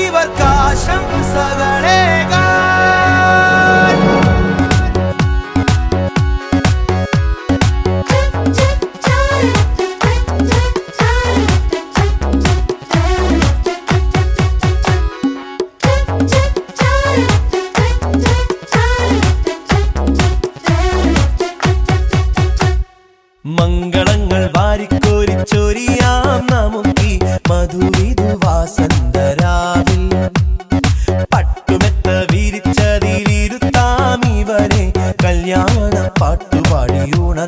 இவர் காஷம் சகடேகா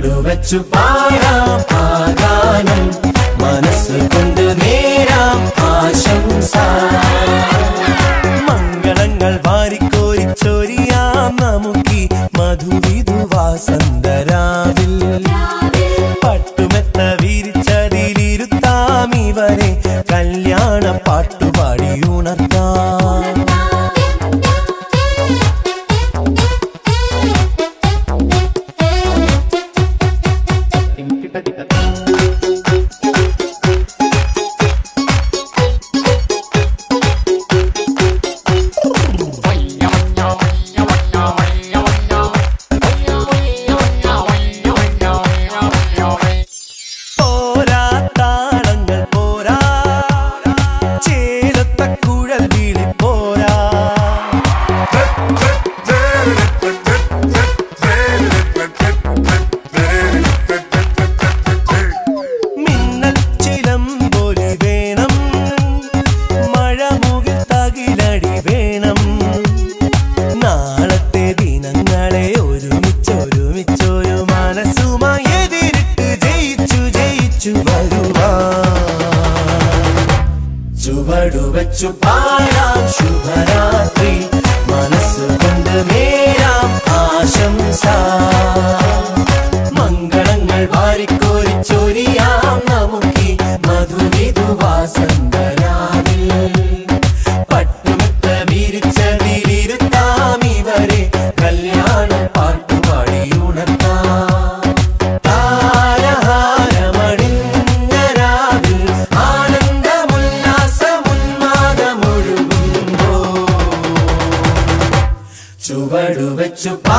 നടുവച്ചു പാടാം ആകാനം ഒരുമിച്ചൊരു മനസ്സുമായി എതിരിട്ട് ജയിച്ചു ജയിച്ചു വരുവാ ശുഭരാത്രി നേരാം ആശംസ. മംഗളങ്ങൾ വാരിക്കോരിച്ചൊരിയാം നമുക്ക് മധുവിധുവാസം Super.